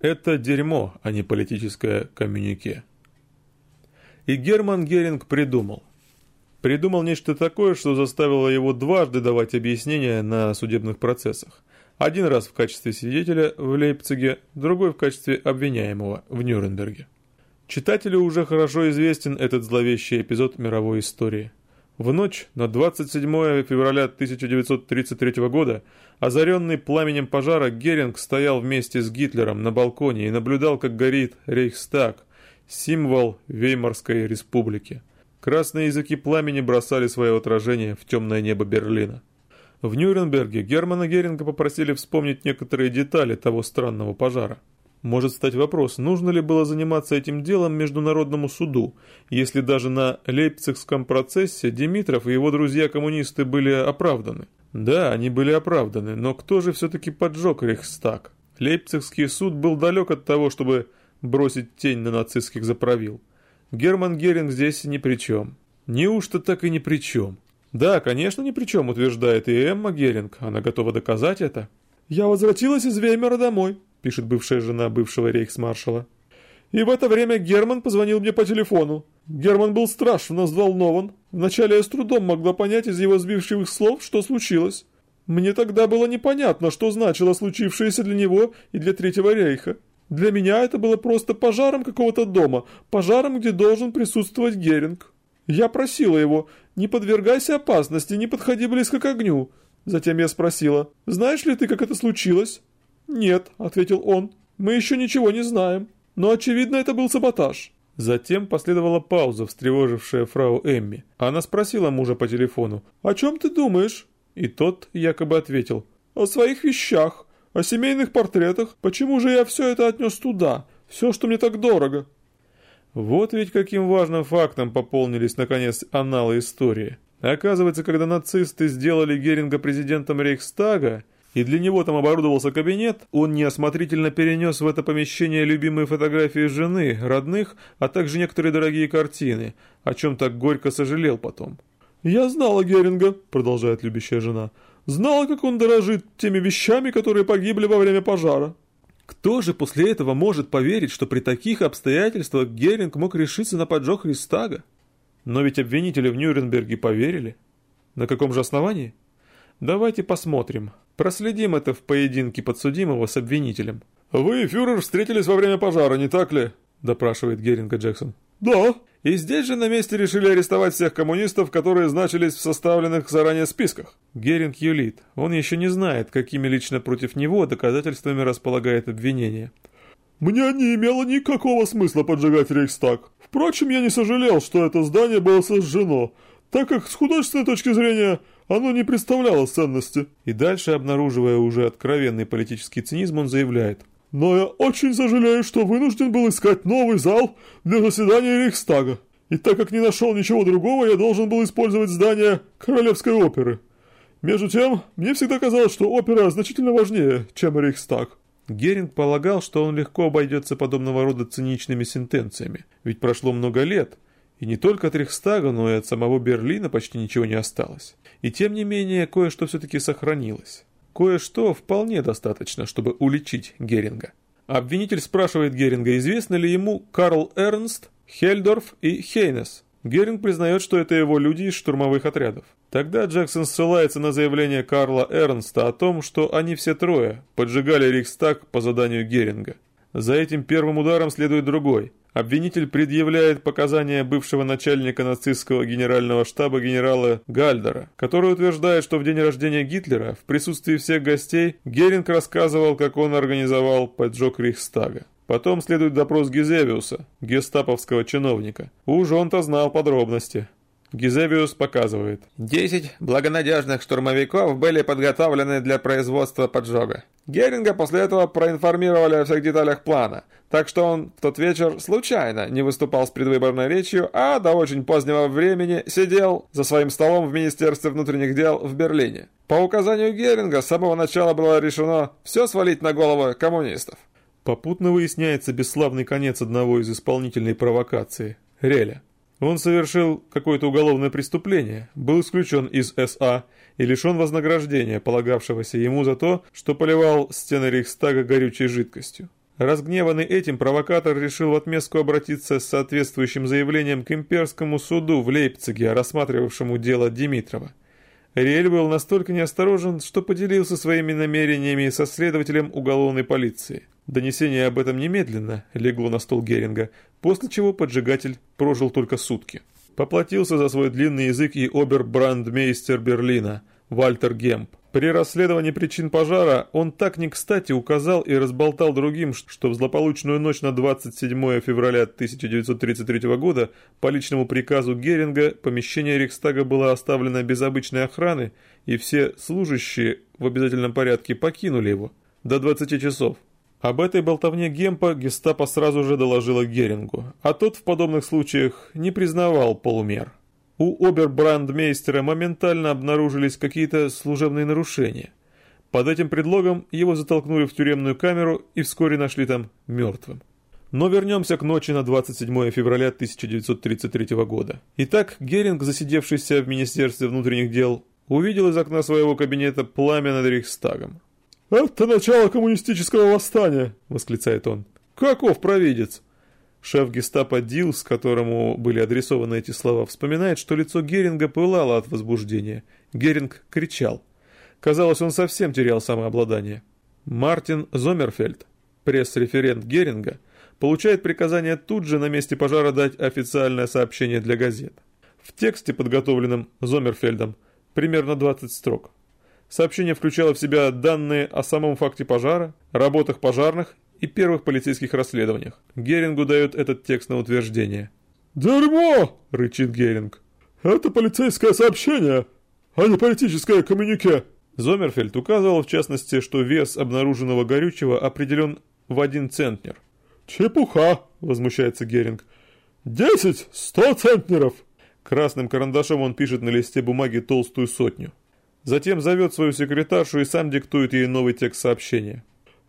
Это дерьмо, а не политическое коммюнике. И Герман Геринг придумал. Придумал нечто такое, что заставило его дважды давать объяснения на судебных процессах. Один раз в качестве свидетеля в Лейпциге, другой в качестве обвиняемого в Нюрнберге. Читателю уже хорошо известен этот зловещий эпизод мировой истории. В ночь на 27 февраля 1933 года, озаренный пламенем пожара, Геринг стоял вместе с Гитлером на балконе и наблюдал, как горит Рейхстаг, символ Веймарской республики. Красные языки пламени бросали свое отражение в темное небо Берлина. В Нюрнберге Германа Геринга попросили вспомнить некоторые детали того странного пожара. Может стать вопрос, нужно ли было заниматься этим делом Международному суду, если даже на Лейпцигском процессе Димитров и его друзья-коммунисты были оправданы. Да, они были оправданы, но кто же все-таки поджег Рейхстаг? Лейпцигский суд был далек от того, чтобы бросить тень на нацистских заправил. Герман Геринг здесь ни при чем. Неужто так и ни при чем? Да, конечно, ни при чем, утверждает и Эмма Геринг, она готова доказать это. «Я возвратилась из Веймера домой», пишет бывшая жена бывшего рейхсмаршала. И в это время Герман позвонил мне по телефону. Герман был страшно взволнован. Вначале я с трудом могла понять из его сбивчивых слов, что случилось. Мне тогда было непонятно, что значило случившееся для него и для Третьего рейха. Для меня это было просто пожаром какого-то дома, пожаром, где должен присутствовать Геринг. Я просила его, не подвергайся опасности, не подходи близко к огню. Затем я спросила, знаешь ли ты, как это случилось? «Нет», — ответил он, — «мы еще ничего не знаем, но, очевидно, это был саботаж». Затем последовала пауза, встревожившая фрау Эмми. Она спросила мужа по телефону, «О чем ты думаешь?» И тот якобы ответил, «О своих вещах, о семейных портретах. Почему же я все это отнес туда? Все, что мне так дорого?» Вот ведь каким важным фактом пополнились, наконец, аналы истории. Оказывается, когда нацисты сделали Геринга президентом Рейхстага, и для него там оборудовался кабинет, он неосмотрительно перенес в это помещение любимые фотографии жены, родных, а также некоторые дорогие картины, о чем так горько сожалел потом. «Я знала Геринга», — продолжает любящая жена, — «знала, как он дорожит теми вещами, которые погибли во время пожара». Кто же после этого может поверить, что при таких обстоятельствах Геринг мог решиться на поджог Ристага? Но ведь обвинители в Нюрнберге поверили. На каком же основании? Давайте посмотрим. Проследим это в поединке подсудимого с обвинителем. «Вы и фюрер встретились во время пожара, не так ли?» – допрашивает Геринга Джексон. «Да». И здесь же на месте решили арестовать всех коммунистов, которые значились в составленных заранее списках. Геринг юлит. Он еще не знает, какими лично против него доказательствами располагает обвинение. «Мне не имело никакого смысла поджигать Рейхстаг. Впрочем, я не сожалел, что это здание было сожжено, так как с художественной точки зрения оно не представляло ценности. И дальше, обнаруживая уже откровенный политический цинизм, он заявляет. Но я очень сожалею, что вынужден был искать новый зал для заседания Рейхстага. И так как не нашел ничего другого, я должен был использовать здание Королевской оперы. Между тем, мне всегда казалось, что опера значительно важнее, чем Рейхстаг. Геринг полагал, что он легко обойдется подобного рода циничными сентенциями, ведь прошло много лет, и не только от Рейхстага, но и от самого Берлина почти ничего не осталось. И тем не менее, кое-что все-таки сохранилось. Кое-что вполне достаточно, чтобы уличить Геринга. Обвинитель спрашивает Геринга, известно ли ему Карл Эрнст, Хельдорф и Хейнес. Геринг признает, что это его люди из штурмовых отрядов. Тогда Джексон ссылается на заявление Карла Эрнста о том, что они все трое поджигали Рейхстаг по заданию Геринга. За этим первым ударом следует другой. Обвинитель предъявляет показания бывшего начальника нацистского генерального штаба генерала Гальдера, который утверждает, что в день рождения Гитлера в присутствии всех гостей Геринг рассказывал, как он организовал поджог Рейхстага. Потом следует допрос Гизевиуса, гестаповского чиновника. Уж он-то знал подробности. Гизевиус показывает. Десять благонадежных штурмовиков были подготовлены для производства поджога. Геринга после этого проинформировали о всех деталях плана, так что он в тот вечер случайно не выступал с предвыборной речью, а до очень позднего времени сидел за своим столом в Министерстве внутренних дел в Берлине. По указанию Геринга с самого начала было решено все свалить на голову коммунистов. Попутно выясняется бесславный конец одного из исполнительной провокации – Реля. Он совершил какое-то уголовное преступление, был исключен из СА и лишен вознаграждения, полагавшегося ему за то, что поливал стены Рейхстага горючей жидкостью. Разгневанный этим, провокатор решил в отместку обратиться с соответствующим заявлением к имперскому суду в Лейпциге, рассматривавшему дело Димитрова. Риэль был настолько неосторожен, что поделился своими намерениями со следователем уголовной полиции. Донесение об этом немедленно легло на стол Геринга, после чего поджигатель прожил только сутки. Поплатился за свой длинный язык и обербрандмейстер Берлина Вальтер Гемп. При расследовании причин пожара он так не кстати указал и разболтал другим, что в злополучную ночь на 27 февраля 1933 года по личному приказу Геринга помещение Рейхстага было оставлено без обычной охраны, и все служащие в обязательном порядке покинули его до 20 часов. Об этой болтовне Гемпа гестапо сразу же доложила Герингу, а тот в подобных случаях не признавал полумер. У обербрандмейстера моментально обнаружились какие-то служебные нарушения. Под этим предлогом его затолкнули в тюремную камеру и вскоре нашли там мертвым. Но вернемся к ночи на 27 февраля 1933 года. Итак, Геринг, засидевшийся в Министерстве внутренних дел, увидел из окна своего кабинета пламя над Рейхстагом. «Это начало коммунистического восстания!» — восклицает он. «Каков провидец!» Шеф гестапо Дилс, которому были адресованы эти слова, вспоминает, что лицо Геринга пылало от возбуждения. Геринг кричал. Казалось, он совсем терял самообладание. Мартин Зомерфельд, пресс-референт Геринга, получает приказание тут же на месте пожара дать официальное сообщение для газет. В тексте, подготовленном Зомерфельдом, примерно 20 строк. Сообщение включало в себя данные о самом факте пожара, работах пожарных и первых полицейских расследованиях. Герингу дают этот текст на утверждение. «Дерьмо!» — рычит Геринг. «Это полицейское сообщение, а не политическое коммюнике!» Зомерфельд указывал в частности, что вес обнаруженного горючего определен в один центнер. «Чепуха!» — возмущается Геринг. «Десять! Сто центнеров!» Красным карандашом он пишет на листе бумаги толстую сотню. Затем зовет свою секретаршу и сам диктует ей новый текст сообщения.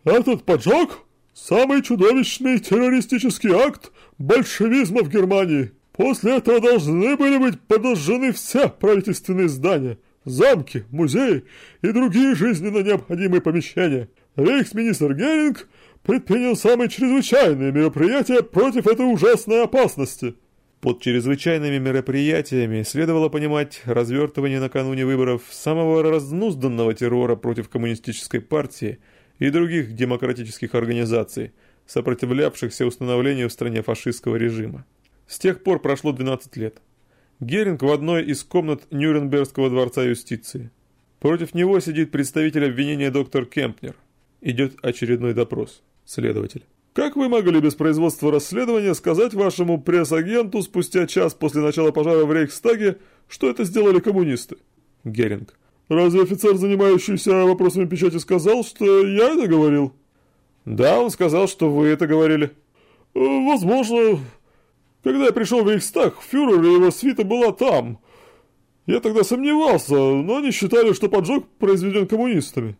«Этот поджог Самый чудовищный террористический акт большевизма в Германии. После этого должны были быть подожжены все правительственные здания, замки, музеи и другие жизненно необходимые помещения. Рейхсминистр Геринг предпринял самые чрезвычайные мероприятия против этой ужасной опасности. Под чрезвычайными мероприятиями следовало понимать развертывание накануне выборов самого разнузданного террора против коммунистической партии – и других демократических организаций, сопротивлявшихся установлению в стране фашистского режима. С тех пор прошло 12 лет. Геринг в одной из комнат Нюрнбергского дворца юстиции. Против него сидит представитель обвинения доктор Кемпнер. Идет очередной допрос. Следователь. Как вы могли без производства расследования сказать вашему пресс-агенту спустя час после начала пожара в Рейхстаге, что это сделали коммунисты? Геринг. Разве офицер, занимающийся вопросами печати, сказал, что я это говорил? Да, он сказал, что вы это говорили. Э, возможно. Когда я пришел в Рейхстаг, фюрер и его свита была там. Я тогда сомневался, но они считали, что поджог произведен коммунистами.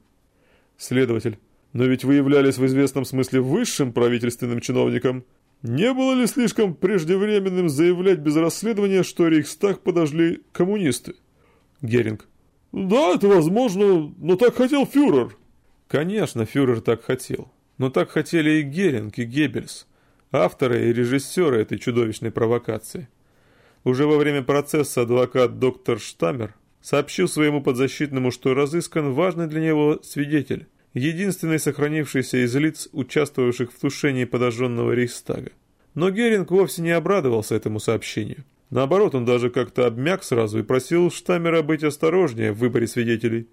Следователь. Но ведь вы являлись в известном смысле высшим правительственным чиновником. Не было ли слишком преждевременным заявлять без расследования, что Рейхстаг подожгли коммунисты? Геринг. «Да, это возможно, но так хотел фюрер». Конечно, фюрер так хотел. Но так хотели и Геринг, и Геббельс, авторы и режиссеры этой чудовищной провокации. Уже во время процесса адвокат доктор Штаммер сообщил своему подзащитному, что разыскан важный для него свидетель, единственный сохранившийся из лиц, участвовавших в тушении подожженного Рейхстага. Но Геринг вовсе не обрадовался этому сообщению. Наоборот, он даже как-то обмяк сразу и просил Штаммера быть осторожнее в выборе свидетелей.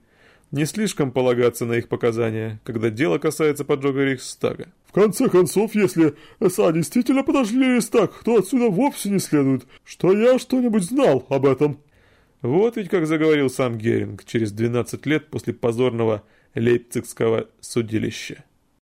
Не слишком полагаться на их показания, когда дело касается поджога Рейхстага. В конце концов, если СА действительно подожгли Рейхстаг, то отсюда вовсе не следует, что я что-нибудь знал об этом. Вот ведь как заговорил сам Геринг через 12 лет после позорного лейпцигского судилища.